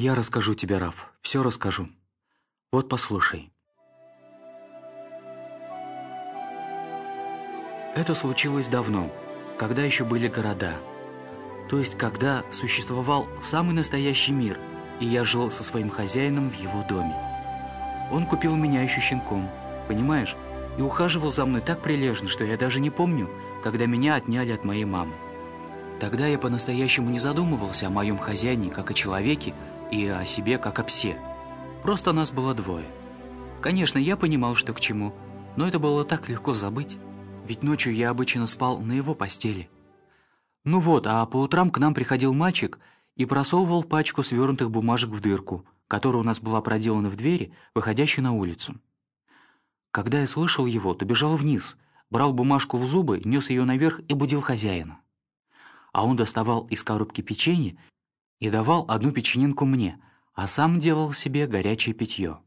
Я расскажу тебе, Раф, все расскажу. Вот послушай. Это случилось давно, когда еще были города. То есть, когда существовал самый настоящий мир, и я жил со своим хозяином в его доме. Он купил меня еще щенком, понимаешь, и ухаживал за мной так прилежно, что я даже не помню, когда меня отняли от моей мамы. Тогда я по-настоящему не задумывался о моем хозяине как о человеке и о себе как о псе. Просто нас было двое. Конечно, я понимал, что к чему, но это было так легко забыть, ведь ночью я обычно спал на его постели. Ну вот, а по утрам к нам приходил мальчик и просовывал пачку свернутых бумажек в дырку, которая у нас была проделана в двери, выходящей на улицу. Когда я слышал его, то бежал вниз, брал бумажку в зубы, нес ее наверх и будил хозяина а он доставал из коробки печенье и давал одну печенинку мне, а сам делал себе горячее питье.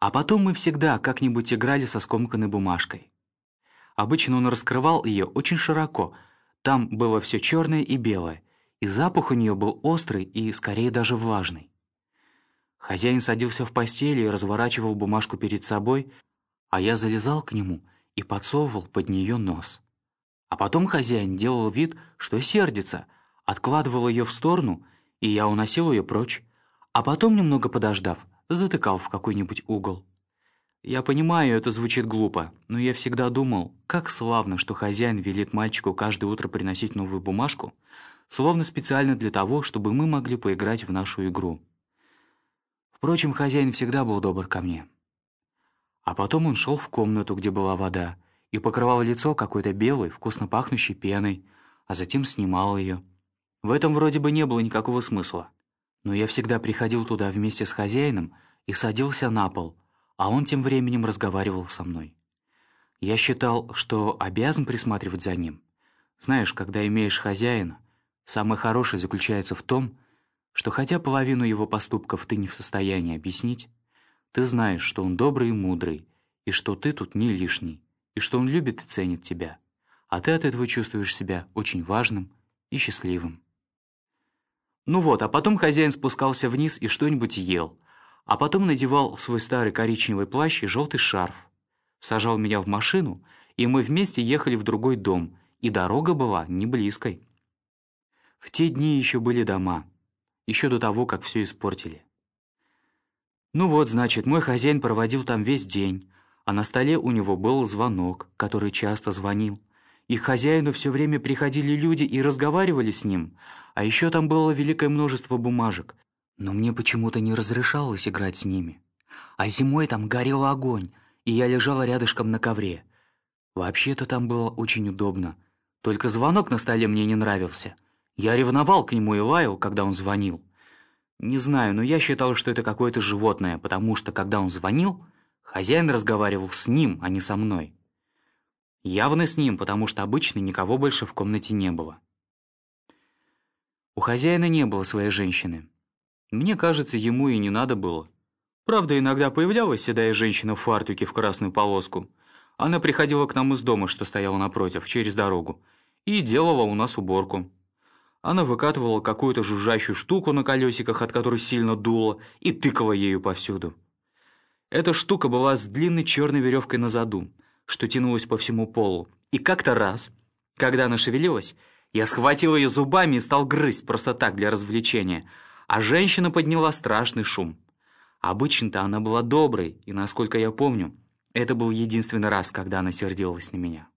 А потом мы всегда как-нибудь играли со скомканной бумажкой. Обычно он раскрывал ее очень широко, там было все черное и белое, и запах у нее был острый и скорее даже влажный. Хозяин садился в постели и разворачивал бумажку перед собой, а я залезал к нему и подсовывал под нее нос. А потом хозяин делал вид, что сердится, откладывал ее в сторону, и я уносил ее прочь. А потом, немного подождав, затыкал в какой-нибудь угол. Я понимаю, это звучит глупо, но я всегда думал, как славно, что хозяин велит мальчику каждое утро приносить новую бумажку, словно специально для того, чтобы мы могли поиграть в нашу игру. Впрочем, хозяин всегда был добр ко мне. А потом он шел в комнату, где была вода, и покрывал лицо какой-то белой, вкусно пахнущей пеной, а затем снимал ее. В этом вроде бы не было никакого смысла. Но я всегда приходил туда вместе с хозяином и садился на пол, а он тем временем разговаривал со мной. Я считал, что обязан присматривать за ним. Знаешь, когда имеешь хозяина, самое хорошее заключается в том, что хотя половину его поступков ты не в состоянии объяснить, ты знаешь, что он добрый и мудрый, и что ты тут не лишний и что он любит и ценит тебя, а ты от этого чувствуешь себя очень важным и счастливым. Ну вот, а потом хозяин спускался вниз и что-нибудь ел, а потом надевал свой старый коричневый плащ и желтый шарф, сажал меня в машину, и мы вместе ехали в другой дом, и дорога была не близкой. В те дни еще были дома, еще до того, как все испортили. Ну вот, значит, мой хозяин проводил там весь день, а на столе у него был звонок, который часто звонил. И к хозяину все время приходили люди и разговаривали с ним, а еще там было великое множество бумажек, но мне почему-то не разрешалось играть с ними. А зимой там горел огонь, и я лежала рядышком на ковре. Вообще-то там было очень удобно, только звонок на столе мне не нравился. Я ревновал к нему и лаял, когда он звонил. Не знаю, но я считал, что это какое-то животное, потому что, когда он звонил, Хозяин разговаривал с ним, а не со мной. Явно с ним, потому что обычно никого больше в комнате не было. У хозяина не было своей женщины. Мне кажется, ему и не надо было. Правда, иногда появлялась седая женщина в фартуке в красную полоску. Она приходила к нам из дома, что стояла напротив, через дорогу, и делала у нас уборку. Она выкатывала какую-то жужжащую штуку на колесиках, от которой сильно дуло, и тыкала ею повсюду. Эта штука была с длинной черной веревкой на заду, что тянулась по всему полу. И как-то раз, когда она шевелилась, я схватил ее зубами и стал грызть просто так, для развлечения. А женщина подняла страшный шум. Обычно-то она была доброй, и, насколько я помню, это был единственный раз, когда она сердилась на меня.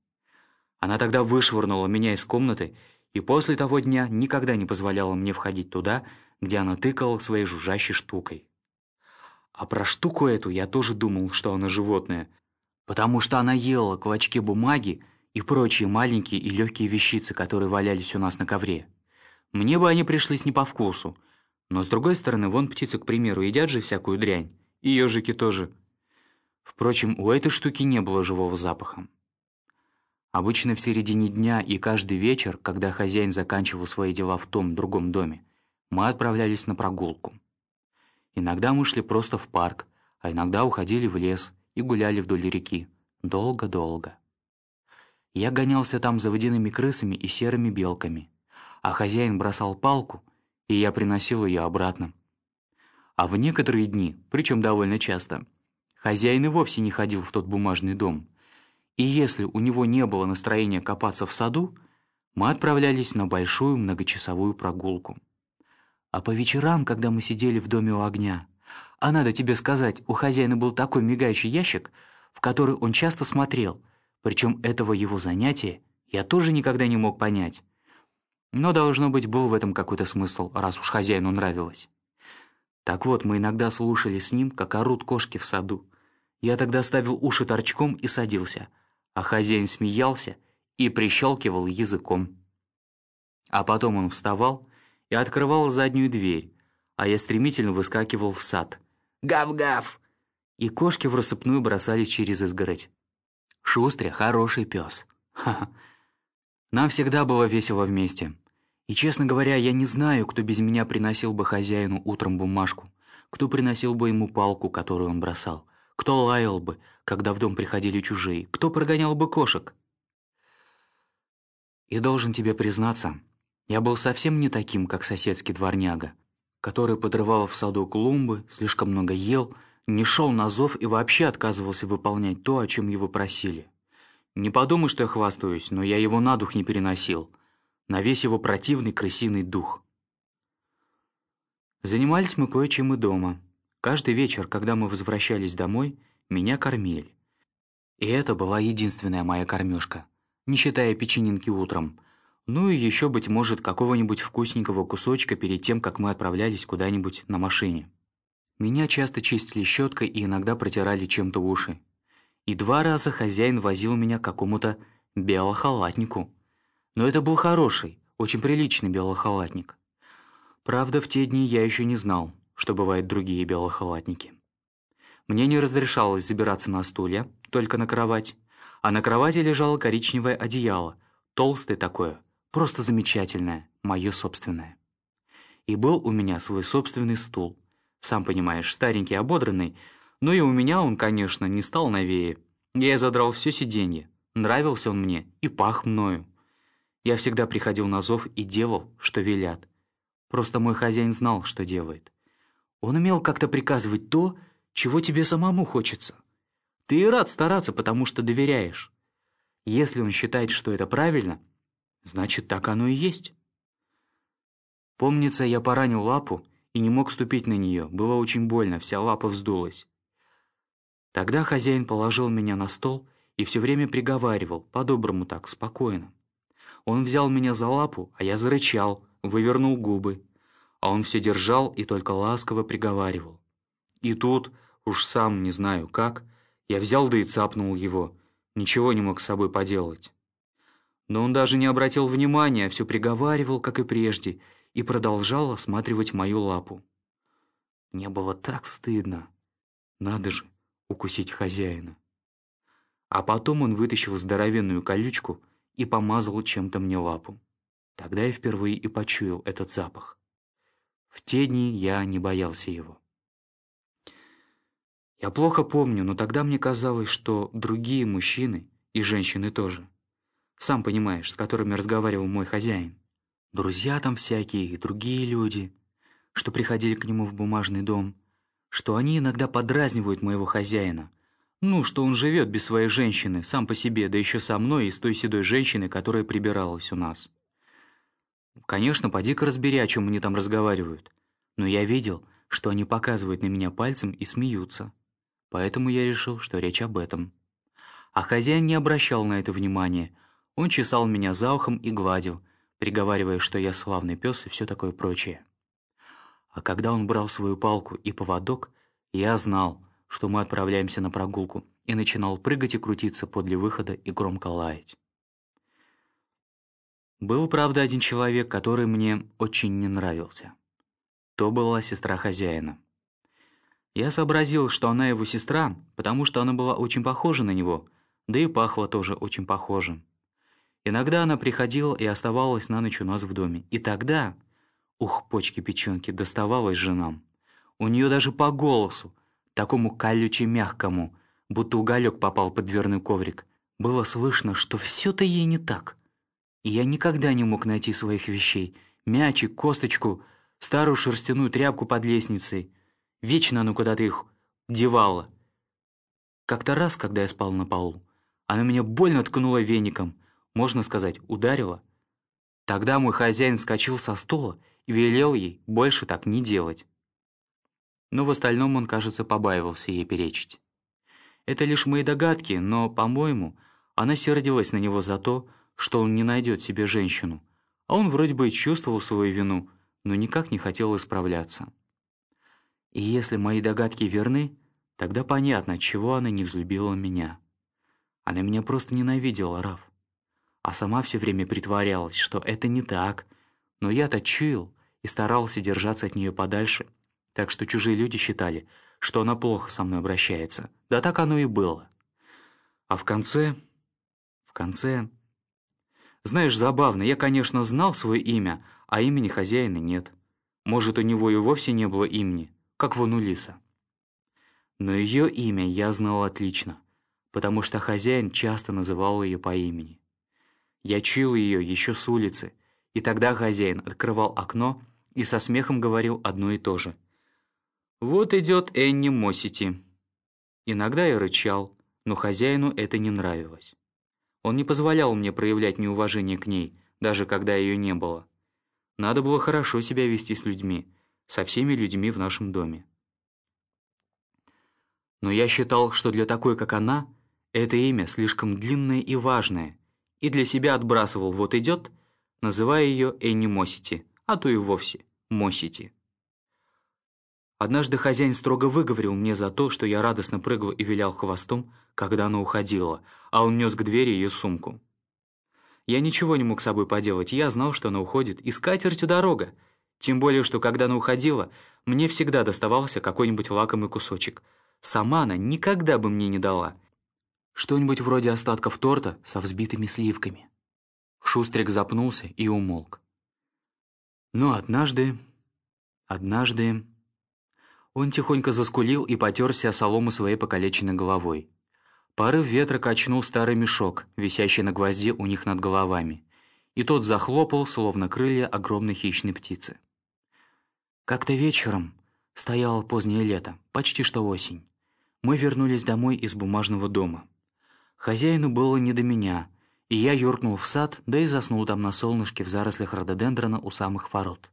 Она тогда вышвырнула меня из комнаты, и после того дня никогда не позволяла мне входить туда, где она тыкала своей жужжащей штукой. А про штуку эту я тоже думал, что она животное, потому что она ела клочки бумаги и прочие маленькие и легкие вещицы, которые валялись у нас на ковре. Мне бы они пришлись не по вкусу, но с другой стороны, вон птицы, к примеру, едят же всякую дрянь, и ежики тоже. Впрочем, у этой штуки не было живого запаха. Обычно в середине дня и каждый вечер, когда хозяин заканчивал свои дела в том другом доме, мы отправлялись на прогулку. Иногда мы шли просто в парк, а иногда уходили в лес и гуляли вдоль реки. Долго-долго. Я гонялся там за водяными крысами и серыми белками, а хозяин бросал палку, и я приносил ее обратно. А в некоторые дни, причем довольно часто, хозяин и вовсе не ходил в тот бумажный дом. И если у него не было настроения копаться в саду, мы отправлялись на большую многочасовую прогулку. А по вечерам, когда мы сидели в доме у огня, а надо тебе сказать, у хозяина был такой мигающий ящик, в который он часто смотрел, причем этого его занятия я тоже никогда не мог понять. Но, должно быть, был в этом какой-то смысл, раз уж хозяину нравилось. Так вот, мы иногда слушали с ним, как орут кошки в саду. Я тогда ставил уши торчком и садился, а хозяин смеялся и прищелкивал языком. А потом он вставал и открывал заднюю дверь, а я стремительно выскакивал в сад. «Гав-гав!» И кошки в рассыпную бросались через изгородь. Шустря хороший пес. Ха-ха. Нам всегда было весело вместе. И, честно говоря, я не знаю, кто без меня приносил бы хозяину утром бумажку, кто приносил бы ему палку, которую он бросал, кто лаял бы, когда в дом приходили чужие, кто прогонял бы кошек. И должен тебе признаться, я был совсем не таким, как соседский дворняга, который подрывал в саду клумбы, слишком много ел, не шел на зов и вообще отказывался выполнять то, о чем его просили. Не подумай, что я хвастаюсь, но я его на дух не переносил. На весь его противный крысиный дух. Занимались мы кое-чем и дома. Каждый вечер, когда мы возвращались домой, меня кормили. И это была единственная моя кормежка, не считая печенинки утром. Ну и еще, быть может, какого-нибудь вкусненького кусочка перед тем, как мы отправлялись куда-нибудь на машине. Меня часто чистили щеткой и иногда протирали чем-то уши и два раза хозяин возил меня к какому-то белохалатнику. Но это был хороший, очень приличный белохалатник. Правда, в те дни я еще не знал, что бывают другие белохалатники. Мне не разрешалось забираться на стулья, только на кровать, а на кровати лежало коричневое одеяло, толстое такое, просто замечательное, мое собственное. И был у меня свой собственный стул, сам понимаешь, старенький, ободранный, ну и у меня он, конечно, не стал новее. Я задрал все сиденье. Нравился он мне и пах мною. Я всегда приходил на зов и делал, что велят. Просто мой хозяин знал, что делает. Он умел как-то приказывать то, чего тебе самому хочется. Ты и рад стараться, потому что доверяешь. Если он считает, что это правильно, значит, так оно и есть. Помнится, я поранил лапу и не мог ступить на нее. Было очень больно, вся лапа вздулась. Тогда хозяин положил меня на стол и все время приговаривал, по-доброму так, спокойно. Он взял меня за лапу, а я зарычал, вывернул губы. А он все держал и только ласково приговаривал. И тут, уж сам не знаю как, я взял да и цапнул его. Ничего не мог с собой поделать. Но он даже не обратил внимания, все приговаривал, как и прежде, и продолжал осматривать мою лапу. Мне было так стыдно. Надо же, укусить хозяина. А потом он вытащил здоровенную колючку и помазал чем-то мне лапу. Тогда я впервые и почуял этот запах. В те дни я не боялся его. Я плохо помню, но тогда мне казалось, что другие мужчины, и женщины тоже, сам понимаешь, с которыми разговаривал мой хозяин, друзья там всякие и другие люди, что приходили к нему в бумажный дом — что они иногда подразнивают моего хозяина. Ну, что он живет без своей женщины, сам по себе, да еще со мной и с той седой женщиной, которая прибиралась у нас. Конечно, поди-ка разбери, о чем они там разговаривают. Но я видел, что они показывают на меня пальцем и смеются. Поэтому я решил, что речь об этом. А хозяин не обращал на это внимания. Он чесал меня за ухом и гладил, приговаривая, что я славный пес и все такое прочее. А когда он брал свою палку и поводок, я знал, что мы отправляемся на прогулку, и начинал прыгать и крутиться подле выхода и громко лаять. Был, правда, один человек, который мне очень не нравился. То была сестра хозяина. Я сообразил, что она его сестра, потому что она была очень похожа на него, да и пахла тоже очень похоже. Иногда она приходила и оставалась на ночь у нас в доме. И тогда Ух, почки-печенки, доставалось женам. У нее даже по голосу, такому колюче-мягкому, будто уголек попал под дверной коврик, было слышно, что все-то ей не так. И я никогда не мог найти своих вещей. Мячик, косточку, старую шерстяную тряпку под лестницей. Вечно она куда-то их девала. Как-то раз, когда я спал на полу, она меня больно ткнула веником, можно сказать, ударила. Тогда мой хозяин вскочил со стула и велел ей больше так не делать. Но в остальном он, кажется, побаивался ей перечить. Это лишь мои догадки, но, по-моему, она сердилась на него за то, что он не найдет себе женщину, а он вроде бы чувствовал свою вину, но никак не хотел исправляться. И если мои догадки верны, Тогда понятно, чего она не взлюбила меня. Она меня просто ненавидела, Раф. А сама все время притворялась, что это не так. Но я-то чуял и старался держаться от нее подальше. Так что чужие люди считали, что она плохо со мной обращается. Да так оно и было. А в конце... В конце... Знаешь, забавно, я, конечно, знал свое имя, а имени хозяина нет. Может, у него и вовсе не было имени, как вон у Лиса. Но ее имя я знал отлично, потому что хозяин часто называл ее по имени. Я чуял ее еще с улицы, и тогда хозяин открывал окно и со смехом говорил одно и то же. «Вот идет Энни Мосити». Иногда я рычал, но хозяину это не нравилось. Он не позволял мне проявлять неуважение к ней, даже когда ее не было. Надо было хорошо себя вести с людьми, со всеми людьми в нашем доме. Но я считал, что для такой, как она, это имя слишком длинное и важное, и для себя отбрасывал «вот идет», называя ее Энни Мосити, а то и вовсе Мосити. Однажды хозяин строго выговорил мне за то, что я радостно прыгал и вилял хвостом, когда она уходила, а он нес к двери ее сумку. Я ничего не мог с собой поделать, я знал, что она уходит, и с дорога. Тем более, что когда она уходила, мне всегда доставался какой-нибудь лакомый кусочек — Сама она никогда бы мне не дала. Что-нибудь вроде остатков торта со взбитыми сливками. Шустрик запнулся и умолк. Но однажды... Однажды... Он тихонько заскулил и потерся о солому своей покалеченной головой. Порыв ветра качнул старый мешок, висящий на гвозде у них над головами, и тот захлопал, словно крылья огромной хищной птицы. Как-то вечером, стояло позднее лето, почти что осень, мы вернулись домой из бумажного дома. Хозяину было не до меня, и я юркнул в сад, да и заснул там на солнышке в зарослях рододендрона у самых ворот.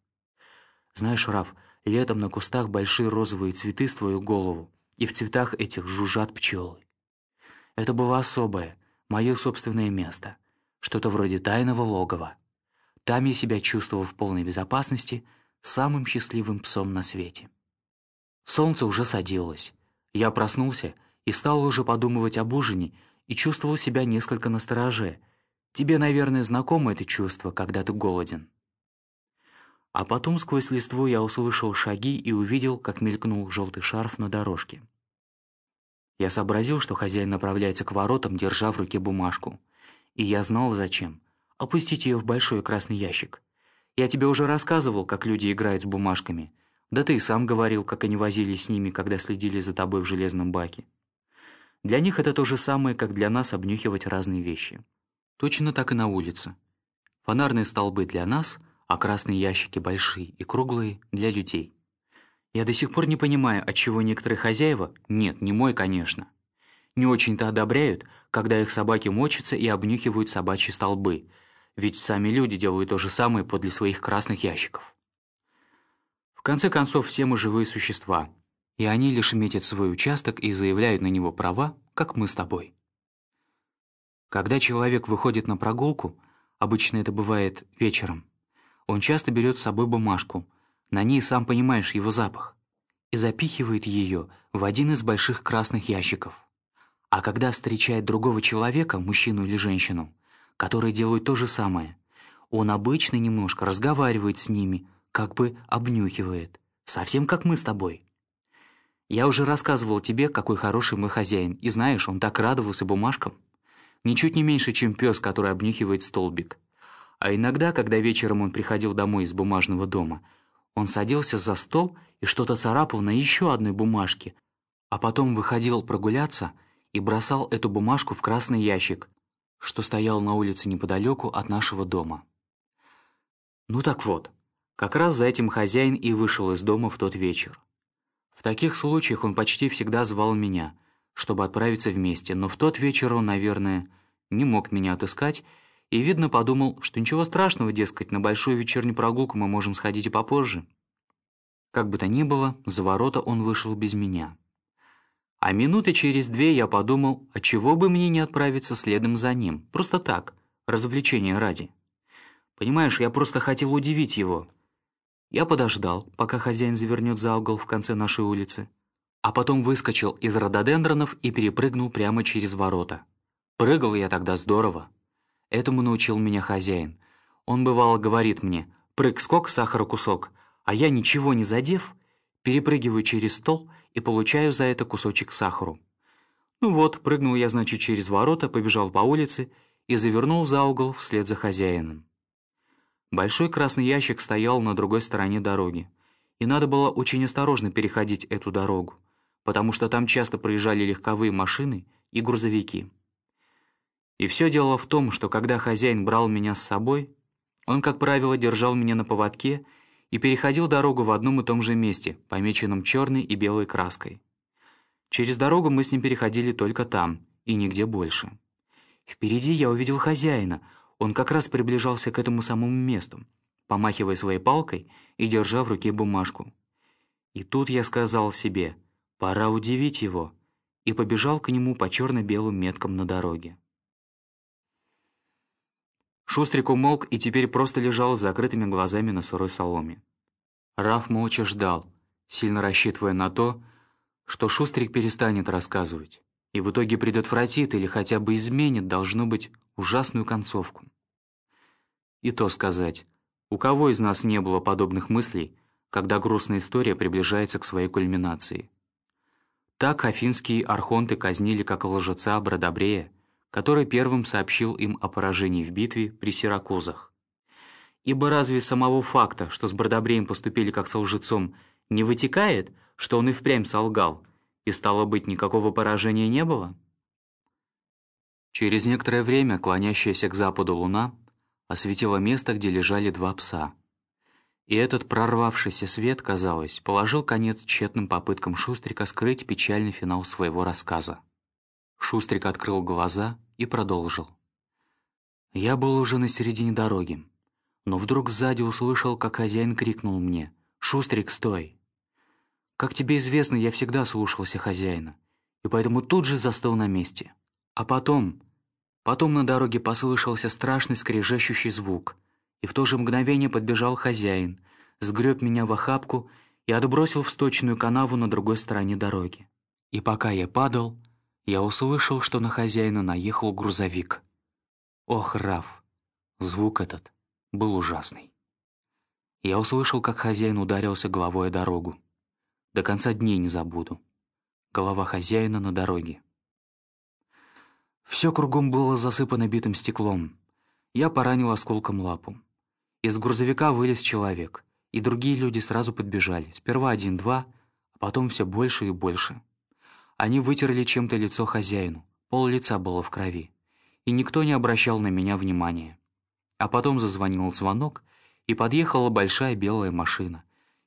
Знаешь, Раф, летом на кустах большие розовые цветы с твою голову, и в цветах этих жужжат пчелы. Это было особое, мое собственное место, что-то вроде тайного логова. Там я себя чувствовал в полной безопасности, самым счастливым псом на свете. Солнце уже садилось. Я проснулся и стал уже подумывать об ужине и чувствовал себя несколько настороже. Тебе, наверное, знакомо это чувство, когда ты голоден. А потом сквозь листву я услышал шаги и увидел, как мелькнул желтый шарф на дорожке. Я сообразил, что хозяин направляется к воротам, держа в руке бумажку. И я знал, зачем. Опустить ее в большой красный ящик. Я тебе уже рассказывал, как люди играют с бумажками — да ты и сам говорил, как они возились с ними, когда следили за тобой в железном баке. Для них это то же самое, как для нас обнюхивать разные вещи. Точно так и на улице. Фонарные столбы для нас, а красные ящики большие и круглые для людей. Я до сих пор не понимаю, отчего некоторые хозяева, нет, не мой, конечно, не очень-то одобряют, когда их собаки мочатся и обнюхивают собачьи столбы, ведь сами люди делают то же самое подле своих красных ящиков конце концов, все мы живые существа, и они лишь метят свой участок и заявляют на него права, как мы с тобой. Когда человек выходит на прогулку, обычно это бывает вечером, он часто берет с собой бумажку, на ней, сам понимаешь, его запах, и запихивает ее в один из больших красных ящиков. А когда встречает другого человека, мужчину или женщину, которые делают то же самое, он обычно немножко разговаривает с ними, как бы обнюхивает, совсем как мы с тобой. Я уже рассказывал тебе, какой хороший мой хозяин, и знаешь, он так радовался бумажкам. Ничуть не меньше, чем пес, который обнюхивает столбик. А иногда, когда вечером он приходил домой из бумажного дома, он садился за стол и что-то царапал на еще одной бумажке, а потом выходил прогуляться и бросал эту бумажку в красный ящик, что стоял на улице неподалеку от нашего дома. Ну так вот, как раз за этим хозяин и вышел из дома в тот вечер. В таких случаях он почти всегда звал меня, чтобы отправиться вместе, но в тот вечер он, наверное, не мог меня отыскать и, видно, подумал, что ничего страшного, дескать, на большую вечернюю прогулку мы можем сходить и попозже. Как бы то ни было, за ворота он вышел без меня. А минуты через две я подумал, а чего бы мне не отправиться следом за ним, просто так, развлечения ради. Понимаешь, я просто хотел удивить его. Я подождал, пока хозяин завернет за угол в конце нашей улицы, а потом выскочил из рододендронов и перепрыгнул прямо через ворота. Прыгал я тогда здорово. Этому научил меня хозяин. Он бывало говорит мне «прыг-скок, сахар-кусок», а я, ничего не задев, перепрыгиваю через стол и получаю за это кусочек сахару. Ну вот, прыгнул я, значит, через ворота, побежал по улице и завернул за угол вслед за хозяином. Большой красный ящик стоял на другой стороне дороги, и надо было очень осторожно переходить эту дорогу, потому что там часто проезжали легковые машины и грузовики. И все дело в том, что когда хозяин брал меня с собой, он, как правило, держал меня на поводке и переходил дорогу в одном и том же месте, помеченном черной и белой краской. Через дорогу мы с ним переходили только там, и нигде больше. Впереди я увидел хозяина, он как раз приближался к этому самому месту, помахивая своей палкой и держа в руке бумажку. И тут я сказал себе, пора удивить его, и побежал к нему по черно-белым меткам на дороге. Шустрик умолк и теперь просто лежал с закрытыми глазами на сырой соломе. Раф молча ждал, сильно рассчитывая на то, что Шустрик перестанет рассказывать и в итоге предотвратит или хотя бы изменит, должно быть, ужасную концовку. И то сказать, у кого из нас не было подобных мыслей, когда грустная история приближается к своей кульминации? Так афинские архонты казнили как лжеца Бродобрея, который первым сообщил им о поражении в битве при Сиракузах. Ибо разве самого факта, что с Бродобреем поступили как с лжецом, не вытекает, что он и впрямь солгал, и стало быть, никакого поражения не было? Через некоторое время клонящаяся к западу луна осветила место, где лежали два пса. И этот прорвавшийся свет, казалось, положил конец тщетным попыткам Шустрика скрыть печальный финал своего рассказа. Шустрик открыл глаза и продолжил. Я был уже на середине дороги, но вдруг сзади услышал, как хозяин крикнул мне «Шустрик, стой!». Как тебе известно, я всегда слушался хозяина, и поэтому тут же застыл на месте. А потом, потом на дороге послышался страшный скрежещущий звук, и в то же мгновение подбежал хозяин, сгреб меня в охапку и отбросил в сточную канаву на другой стороне дороги. И пока я падал, я услышал, что на хозяина наехал грузовик. Ох, Раф, звук этот был ужасный. Я услышал, как хозяин ударился головой о дорогу. До конца дней не забуду. Голова хозяина на дороге. Все кругом было засыпано битым стеклом. Я поранил осколком лапу. Из грузовика вылез человек, и другие люди сразу подбежали. Сперва один-два, а потом все больше и больше. Они вытерли чем-то лицо хозяину, пол лица было в крови, и никто не обращал на меня внимания. А потом зазвонил звонок, и подъехала большая белая машина.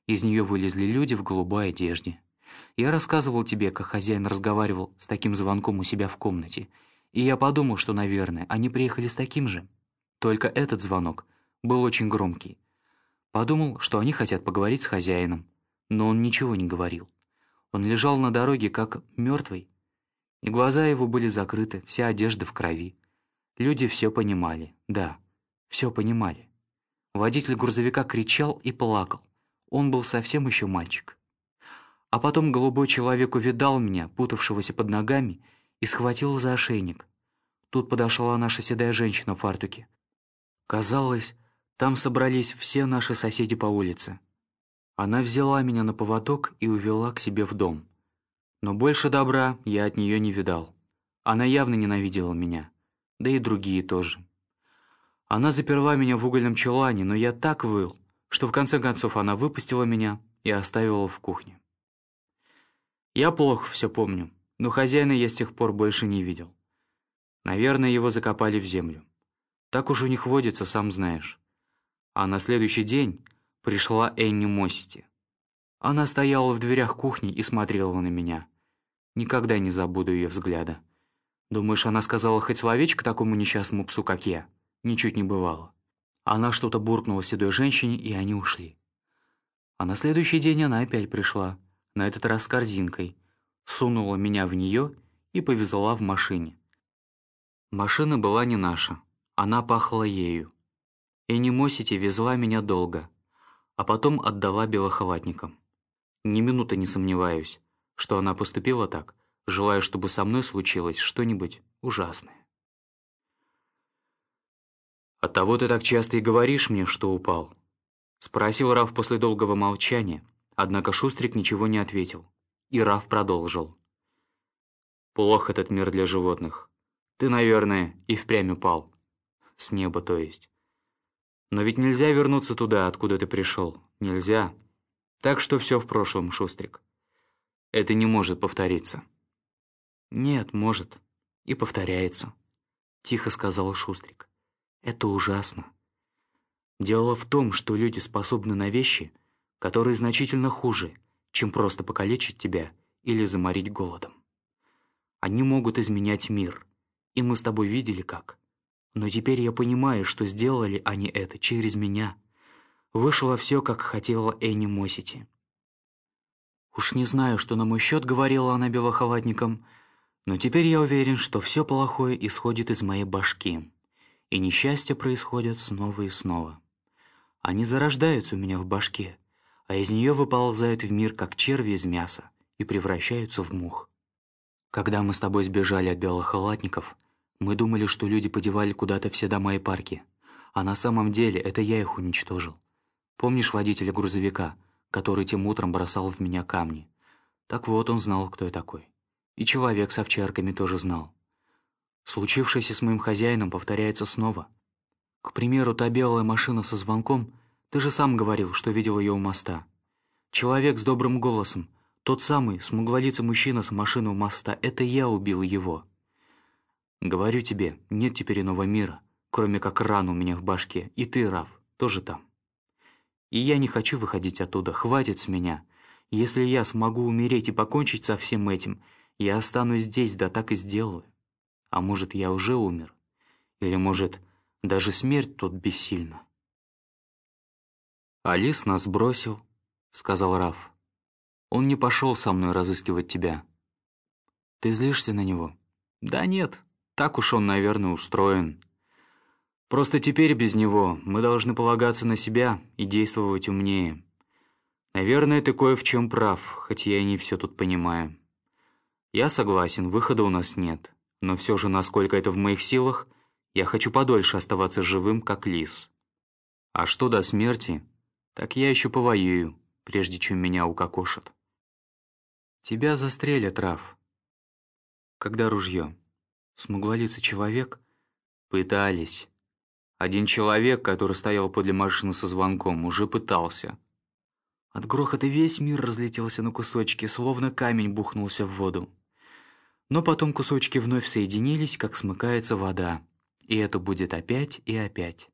Из нее вылезли люди в голубой одежде. Я рассказывал тебе, как хозяин разговаривал с таким звонком у себя в комнате, и я подумал, что, наверное, они приехали с таким же. Только этот звонок был очень громкий. Подумал, что они хотят поговорить с хозяином, но он ничего не говорил. Он лежал на дороге, как мертвый, и глаза его были закрыты, вся одежда в крови. Люди все понимали, да, все понимали. Водитель грузовика кричал и плакал. Он был совсем еще мальчик. А потом голубой человек увидал меня, путавшегося под ногами, и схватил за ошейник. Тут подошла наша седая женщина в фартуке. Казалось, там собрались все наши соседи по улице. Она взяла меня на поводок и увела к себе в дом. Но больше добра я от нее не видал. Она явно ненавидела меня, да и другие тоже. Она заперла меня в угольном чулане, но я так выл, что в конце концов она выпустила меня и оставила в кухне. Я плохо все помню, но хозяина я с тех пор больше не видел. Наверное, его закопали в землю. Так уж у них водится, сам знаешь. А на следующий день пришла Энни Мосити. Она стояла в дверях кухни и смотрела на меня. Никогда не забуду ее взгляда. Думаешь, она сказала хоть словечко такому несчастному псу, как я? Ничуть не бывало. Она что-то буркнула седой женщине, и они ушли. А на следующий день она опять пришла, на этот раз с корзинкой, сунула меня в нее и повезла в машине. Машина была не наша, она пахла ею. Энимосити везла меня долго, а потом отдала белохалатникам. Ни минуты не сомневаюсь, что она поступила так, желая, чтобы со мной случилось что-нибудь ужасное. «Оттого ты так часто и говоришь мне, что упал?» Спросил Раф после долгого молчания, однако Шустрик ничего не ответил. И Раф продолжил. «Плох этот мир для животных. Ты, наверное, и впрямь упал. С неба, то есть. Но ведь нельзя вернуться туда, откуда ты пришел. Нельзя. Так что все в прошлом, Шустрик. Это не может повториться». «Нет, может. И повторяется», — тихо сказал Шустрик. Это ужасно. Дело в том, что люди способны на вещи, которые значительно хуже, чем просто покалечить тебя или заморить голодом. Они могут изменять мир, и мы с тобой видели как. Но теперь я понимаю, что сделали они это через меня. Вышло все, как хотела Энни Мосити. Уж не знаю, что на мой счет говорила она белохалатником, но теперь я уверен, что все плохое исходит из моей башки и несчастья происходят снова и снова. Они зарождаются у меня в башке, а из нее выползают в мир, как черви из мяса, и превращаются в мух. Когда мы с тобой сбежали от белых халатников, мы думали, что люди подевали куда-то все дома и парки, а на самом деле это я их уничтожил. Помнишь водителя грузовика, который тем утром бросал в меня камни? Так вот, он знал, кто я такой. И человек с овчарками тоже знал. Случившееся с моим хозяином повторяется снова. К примеру, та белая машина со звонком, ты же сам говорил, что видел ее у моста. Человек с добрым голосом, тот самый смуглолицый мужчина с машины у моста, это я убил его. Говорю тебе, нет теперь иного мира, кроме как ран у меня в башке, и ты, Раф, тоже там. И я не хочу выходить оттуда, хватит с меня. Если я смогу умереть и покончить со всем этим, я останусь здесь, да так и сделаю. А может, я уже умер? Или, может, даже смерть тут бессильна? «Алис нас бросил», — сказал Раф. «Он не пошел со мной разыскивать тебя». «Ты злишься на него?» «Да нет, так уж он, наверное, устроен. Просто теперь без него мы должны полагаться на себя и действовать умнее. Наверное, ты кое в чем прав, хоть я и не все тут понимаю. Я согласен, выхода у нас нет». Но все же, насколько это в моих силах, я хочу подольше оставаться живым, как лис. А что до смерти, так я еще повоюю, прежде чем меня укокошат. Тебя застрелят, Раф. Когда ружье? Смуглолицый человек? Пытались. Один человек, который стоял подле машины со звонком, уже пытался. От грохота весь мир разлетелся на кусочки, словно камень бухнулся в воду. Но потом кусочки вновь соединились, как смыкается вода. И это будет опять и опять.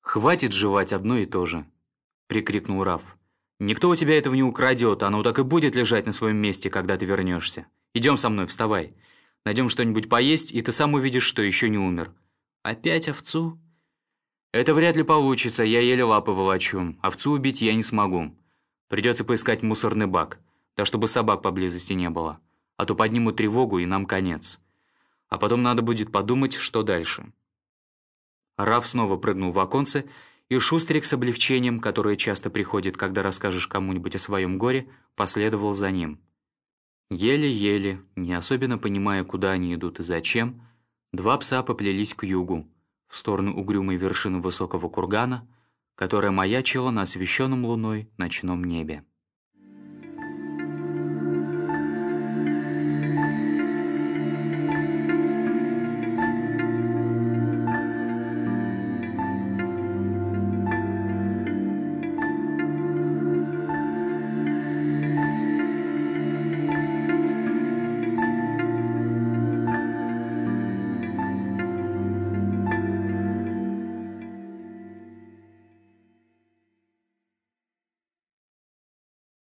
«Хватит жевать одно и то же!» — прикрикнул Раф. «Никто у тебя этого не украдет, оно так и будет лежать на своем месте, когда ты вернешься. Идем со мной, вставай. Найдем что-нибудь поесть, и ты сам увидишь, что еще не умер. Опять овцу?» «Это вряд ли получится, я еле лапы волочу. Овцу убить я не смогу. Придется поискать мусорный бак, да чтобы собак поблизости не было» а то поднимут тревогу, и нам конец. А потом надо будет подумать, что дальше». Раф снова прыгнул в оконце, и Шустрик с облегчением, которое часто приходит, когда расскажешь кому-нибудь о своем горе, последовал за ним. Еле-еле, не особенно понимая, куда они идут и зачем, два пса поплелись к югу, в сторону угрюмой вершины высокого кургана, которая маячила на освещенном луной ночном небе.